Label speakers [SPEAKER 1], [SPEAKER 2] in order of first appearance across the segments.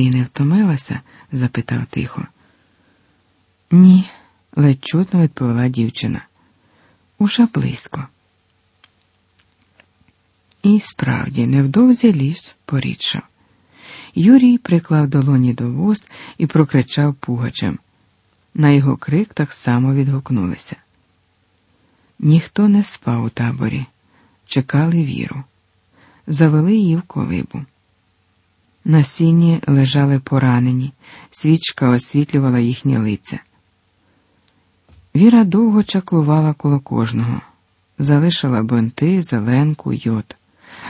[SPEAKER 1] Ти не втомилася? запитав тихо. Ні, ледь чутно відповіла дівчина. Уже близько. І справді, невдовзі ліс порідшав. Юрій приклав долоні до вуст і прокричав пугачем. На його крик так само відгукнулися. Ніхто не спав у таборі, чекали віру, завели її в колибу. На сіні лежали поранені, свічка освітлювала їхні лиця. Віра довго чаклувала коло кожного, залишила бинти, зеленку, йод.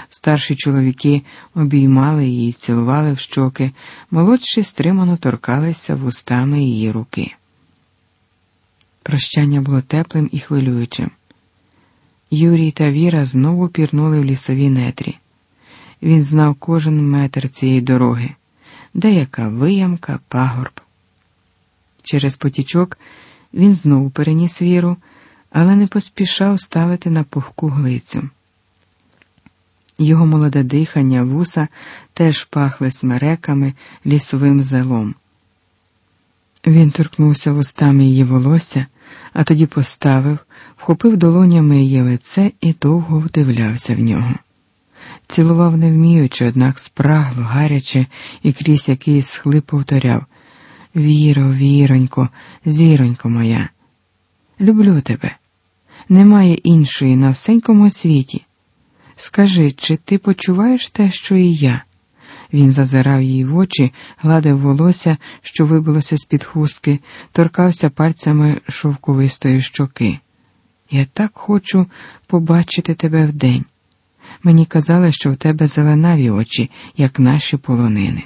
[SPEAKER 1] Старші чоловіки обіймали її, цілували в щоки, молодші стримано торкалися вустами її руки. Прощання було теплим і хвилюючим. Юрій та Віра знову пірнули в лісові нетрі. Він знав кожен метр цієї дороги, деяка виямка, пагорб. Через потічок він знову переніс віру, але не поспішав ставити на пухку глицю. Його молоде дихання, вуса теж пахли смереками, лісовим зелом. Він торкнувся вустами її волосся, а тоді поставив, вхопив долонями її лице і довго вдивлявся в нього. Цілував не вміючи, однак спрагло, гаряче і крізь якийсь схлип повторяв Віро, віронько, зіронько моя, люблю тебе. Немає іншої на всенькому світі. Скажи, чи ти почуваєш те, що і я? Він зазирав їй в очі, гладив волосся, що вибилося з-під хустки, торкався пальцями шовковистої щоки. Я так хочу побачити тебе вдень. Мені казали, що в тебе зеленаві очі, як наші полонини.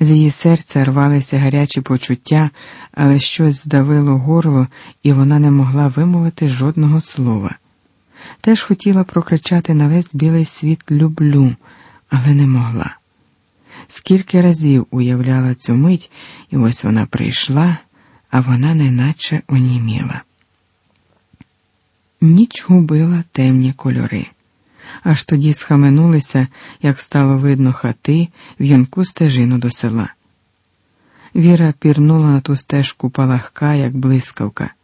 [SPEAKER 1] З її серця рвалися гарячі почуття, але щось здавило горло, і вона не могла вимовити жодного слова. Теж хотіла прокричати на весь білий світ люблю, але не могла. Скільки разів уявляла цю мить, і ось вона прийшла, а вона неначе оніміла. Ніч губила темні кольори. Аж тоді схаменулися, як стало видно хати в янку стежину до села. Віра пірнула на ту стежку палахка, як блискавка,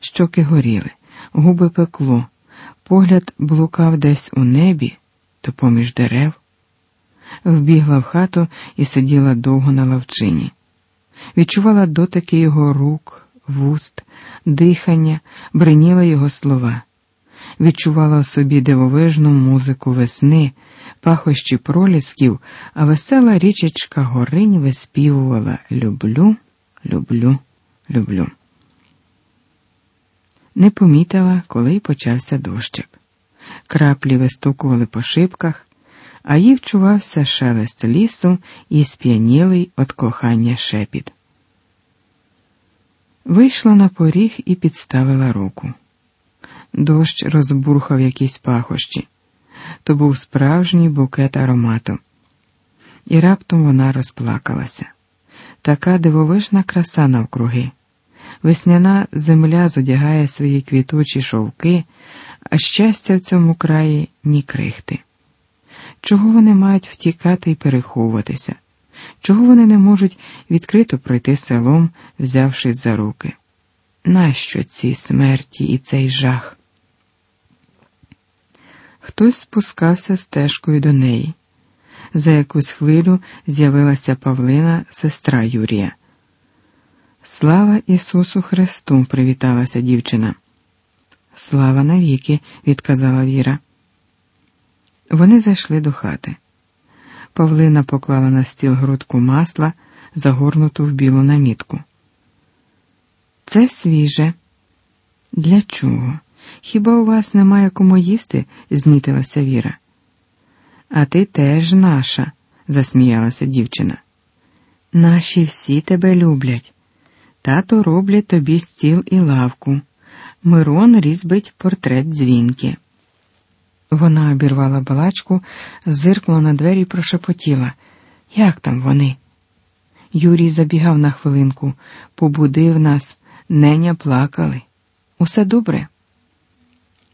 [SPEAKER 1] щоки горіли, губи пекло, погляд блукав десь у небі, то поміж дерев. Вбігла в хату і сиділа довго на лавчині. Відчувала дотики його рук, вуст, дихання, бриніла його слова відчувала в собі дивовижну музику весни, пахощі пролісків, а весела річечка горинь виспівувала Люблю, люблю, люблю. Не помітила, коли почався дощик. Краплі вистукували по шибках, а їй вчувався шелест лісу і сп'янілий від кохання шепіт. Вийшла на поріг і підставила руку. Дощ розбурхав якісь пахощі. То був справжній букет аромату. І раптом вона розплакалася. Така дивовижна краса навкруги. Весняна земля зодягає свої квітучі шовки, а щастя в цьому краї ні крихти. Чого вони мають втікати і переховуватися? Чого вони не можуть відкрито пройти селом, взявшись за руки? Нащо ці смерті і цей жах? Хтось спускався стежкою до неї. За якусь хвилю з'явилася Павлина, сестра Юрія. Слава Ісусу Христу! привіталася дівчина. Слава навіки, відказала Віра. Вони зайшли до хати. Павлина поклала на стіл грудку масла, загорнуту в білу намітку. Це свіже. Для чого? Хіба у вас немає кому їсти? знітилася Віра. А ти теж наша, засміялася дівчина. Наші всі тебе люблять. Тато роблять тобі стіл і лавку. Мирон різьбить портрет дзвінки. Вона обірвала балачку, зиркнула на двері і прошепотіла. Як там вони? Юрій забігав на хвилинку, побудив нас, неня плакали. Усе добре.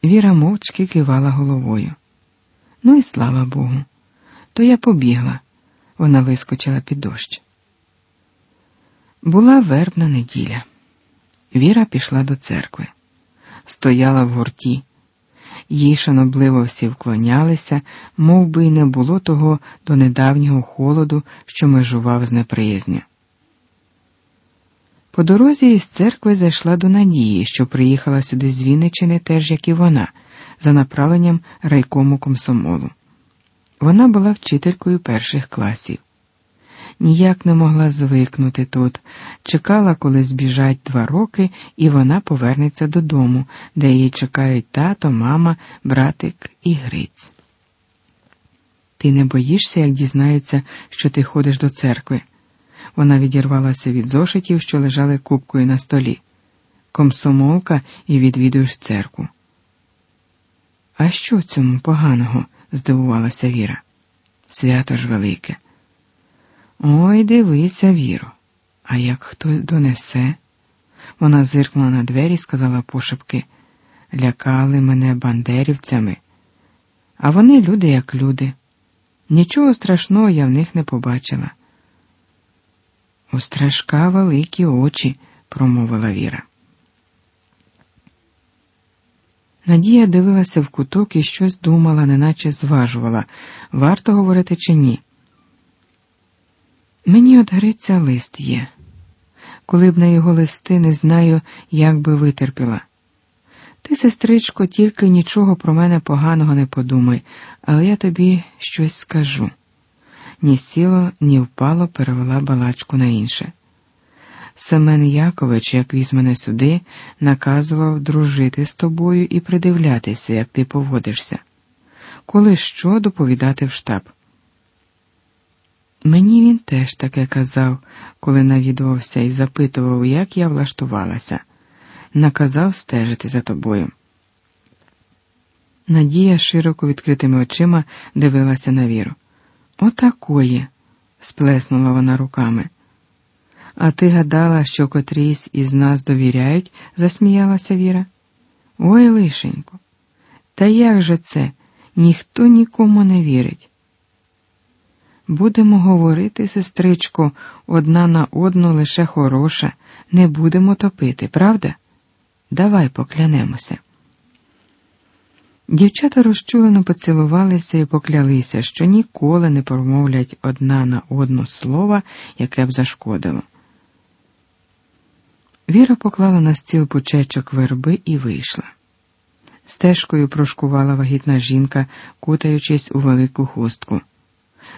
[SPEAKER 1] Віра мовчки кивала головою. Ну і слава Богу. То я побігла. Вона вискочила під дощ. Була вербна неділя. Віра пішла до церкви, стояла в гурті. Їй шанобливо всі вклонялися, мов би й не було того до недавнього холоду, що межував з неприязню. По дорозі із церкви зайшла до Надії, що приїхала сюди з Вінничини теж, як і вона, за направленням райкому комсомолу. Вона була вчителькою перших класів. Ніяк не могла звикнути тут, чекала, коли збіжать два роки, і вона повернеться додому, де її чекають тато, мама, братик і Гриць. Ти не боїшся, як дізнаються, що ти ходиш до церкви. Вона відірвалася від зошитів, що лежали купкою на столі. Комсомолка і відвідуєш церкву. А що цьому поганого? здивувалася Віра. Свято ж велике. Ой, дивися, Віро, а як хтось донесе. Вона зиркнула на двері і сказала пошепки лякали мене бандерівцями, а вони люди, як люди. Нічого страшного я в них не побачила. У страшка великі очі, промовила Віра. Надія дивилася в куток і щось думала, неначе зважувала, варто говорити чи ні. Мені от Гриця лист є. Коли б на його листи не знаю, як би витерпіла. Ти, сестричко, тільки нічого про мене поганого не подумай, але я тобі щось скажу. Ні сіло, ні впало перевела балачку на інше. Семен Якович, як віз мене сюди, наказував дружити з тобою і придивлятися, як ти поводишся. Коли що доповідати в штаб. Мені він теж таке казав, коли навідувався і запитував, як я влаштувалася, наказав стежити за тобою. Надія широко відкритими очима дивилася на віру. Отакої, сплеснула вона руками. А ти гадала, що котрісь із нас довіряють? засміялася Віра. Ой, лишенько. Та як же це? Ніхто нікому не вірить. Будемо говорити, сестричко, одна на одну лише хороша, не будемо топити, правда? Давай поклянемося. Дівчата розчулено поцілувалися і поклялися, що ніколи не промовлять одна на одну слова, яке б зашкодило. Віра поклала на стіл пучечок верби і вийшла. Стежкою прошкувала вагітна жінка, кутаючись у велику хустку.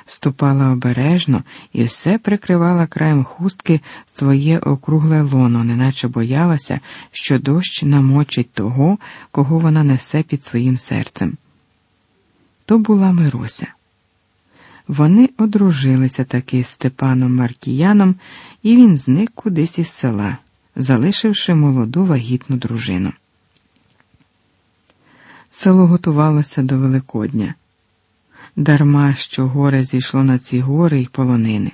[SPEAKER 1] Ступала обережно і все прикривала краєм хустки своє округле лоно, неначе боялася, що дощ намочить того, кого вона несе під своїм серцем. То була Мирося. Вони одружилися таки з Степаном Маркіяном, і він зник кудись із села залишивши молоду вагітну дружину. Село готувалося до Великодня. Дарма що горе зійшло на ці гори й полонини.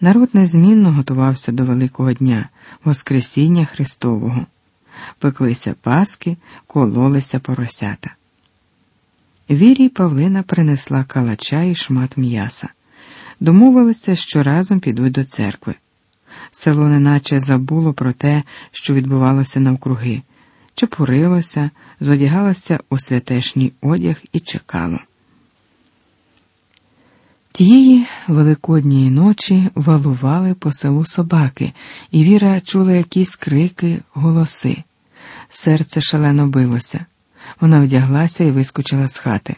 [SPEAKER 1] Народ незмінно готувався до Великого дня, Воскресіння Христового. Пеклися паски, кололися поросята. Вірі Павлина принесла калача і шмат м'яса. Домовилися, що разом підуть до церкви. Село неначе забуло про те, що відбувалося навкруги, чепурилося, зодягалося у святешній одяг і чекало. Тієї великодньої ночі валували по селу собаки, і Віра чула якісь крики, голоси. Серце шалено билося. Вона вдяглася і вискочила з хати.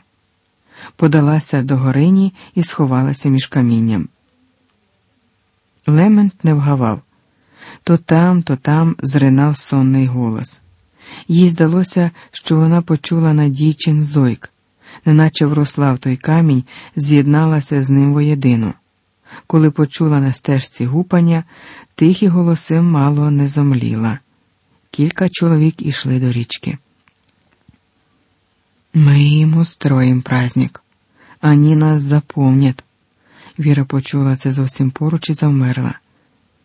[SPEAKER 1] Подалася до горині і сховалася між камінням. Лемент не вгавав. То там, то там зринав сонний голос. Їй здалося, що вона почула надійчин зойк, неначе вросла в той камінь, з'єдналася з ним воєдину. Коли почула на стежці гупання, тихі голоси мало не зомліла. Кілька чоловік ішли до річки. Ми їм устроїм праздник, ані нас заповнять. Віра почула це зовсім поруч і завмерла.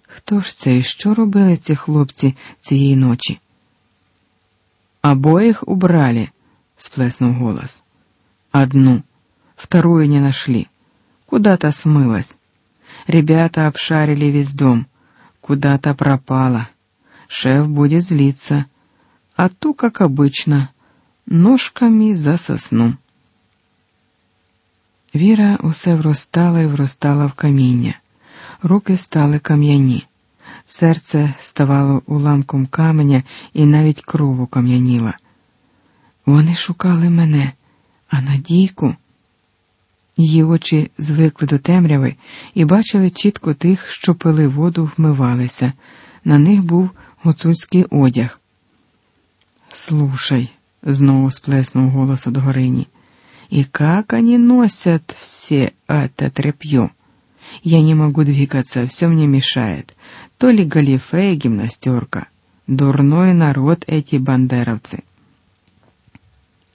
[SPEAKER 1] Хто ж це і що робили ці хлопці цієї ночі? Обоих убрали, сплеснув голос. Одну, вторую не нашли. Куда-то смылась. Ребята обшарили весь дом. Куда-то пропала. Шеф будет злиться. А ту, как обычно, ножками за сосну. Віра усе вростала і вростала в каміння, руки стали кам'яні, серце ставало уламком каменя і навіть кров кам'яніла. Вони шукали мене, а Надійку. Її очі звикли до темряви і бачили чітко тих, що пили воду, вмивалися. На них був гуцульський одяг. Слушай, знову сплеснув голос од Горині. И как они носят все это тряпье? Я не могу двигаться, все мне мешает. То ли галифе, гимнастерка. Дурной народ эти бандеровцы.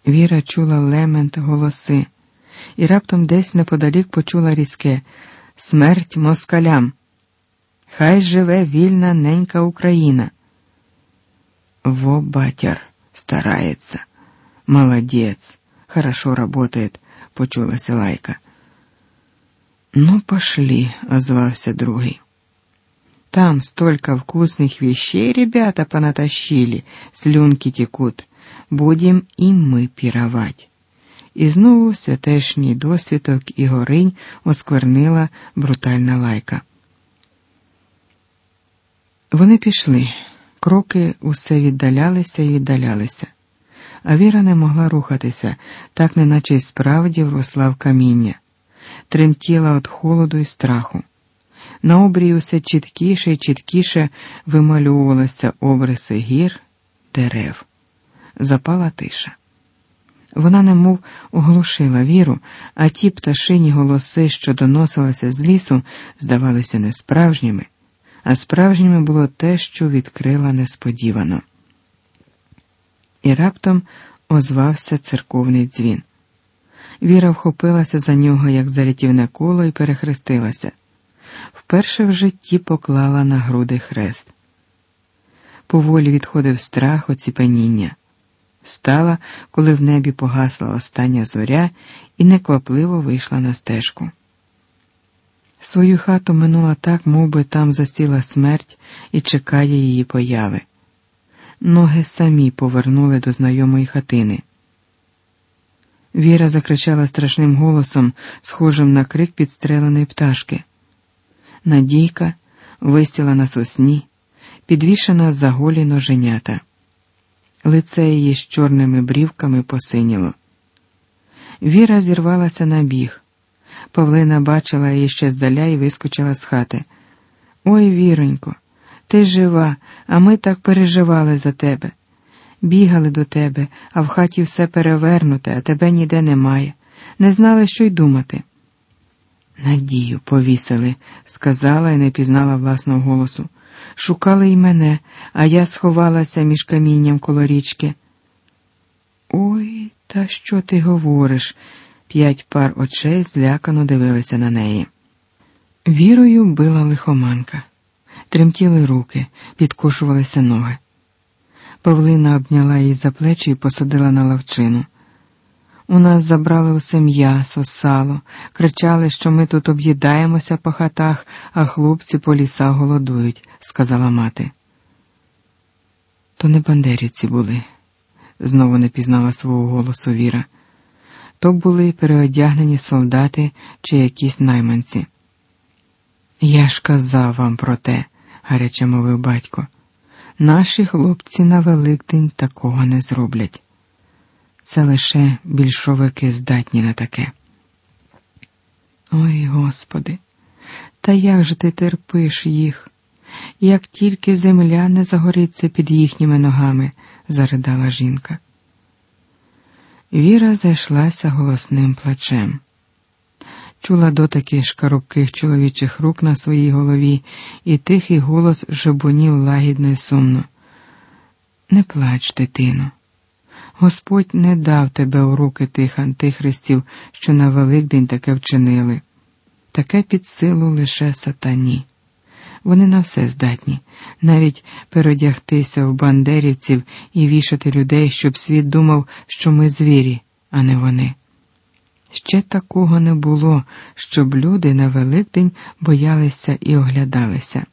[SPEAKER 1] Віра чула лемент голоси, і раптом десь неподалік почула різке Смерть москалям. Хай живе вільна ненька Україна. Во батяр старается. Молодец, хорошо работает, почулася лайка. Ну, пошли, озвався другий. Там столько вкусных вещей ребята понатащили, слюнки текут. Будем і ми піровать. І знову святешній досвідок і горинь осквернила брутальна лайка. Вони пішли, кроки усе віддалялися і віддалялися, а Віра не могла рухатися, так неначе й справді вросла в каміння, тремтіла від холоду і страху. На обрії усе чіткіше і чіткіше вимальовувалися обриси гір, дерев. Запала тиша. Вона немов оглушила віру, а ті пташині голоси, що доносилися з лісу, здавалися несправжніми а справжніми було те, що відкрила несподівано. І раптом озвався церковний дзвін. Віра вхопилася за нього, як за рятівне коло, і перехрестилася. Вперше в житті поклала на груди хрест. Поволі відходив страх оціпеніння. Стала, коли в небі погасла остання зоря, і неквапливо вийшла на стежку. Свою хату минула так, мов би там засіла смерть і чекає її появи. Ноги самі повернули до знайомої хатини. Віра закричала страшним голосом, схожим на крик підстреленої пташки. Надійка висіла на сосні, підвішена за голі ноженята. Лице її з чорними брівками посиніло. Віра зірвалася на біг. Павлина бачила її ще здаля і вискочила з хати. Ой, віронько, ти жива, а ми так переживали за тебе. Бігали до тебе, а в хаті все перевернуте, а тебе ніде немає. Не знали, що й думати. Надію повісили, сказала і не пізнала власного голосу. Шукали й мене, а я сховалася між камінням коло річки. Ой, та що ти говориш? П'ять пар очей злякано дивилися на неї. Вірою била лихоманка, тремтіли руки, підкошувалися ноги. Павлина обняла її за плечі і посадила на лавчину. У нас забрали усе м'ясо, сало, кричали, що ми тут об'їдаємося по хатах, а хлопці по лісах голодують, сказала мати. То не бандерівці були, знову не пізнала свого голосу Віра то були переодягнені солдати чи якісь найманці. Я ж казав вам про те, гаряче мовив батько. Наші хлопці на Великдень такого не зроблять. Це лише більшовики здатні на таке. Ой, Господи, та як же ти терпиш їх? Як тільки земля не загориться під їхніми ногами, заридала жінка. Віра зайшлася голосним плачем. Чула дотаки шкарубких чоловічих рук на своїй голові, і тихий голос жебонів лагідно й сумно. Не плач, дитино. Господь не дав тебе у руки тих антихристів, що на Великдень таке вчинили. Таке під силу лише сатані. Вони на все здатні, навіть переодягтися в бандерівців і вішати людей, щоб світ думав, що ми звірі, а не вони. Ще такого не було, щоб люди на Великдень боялися і оглядалися.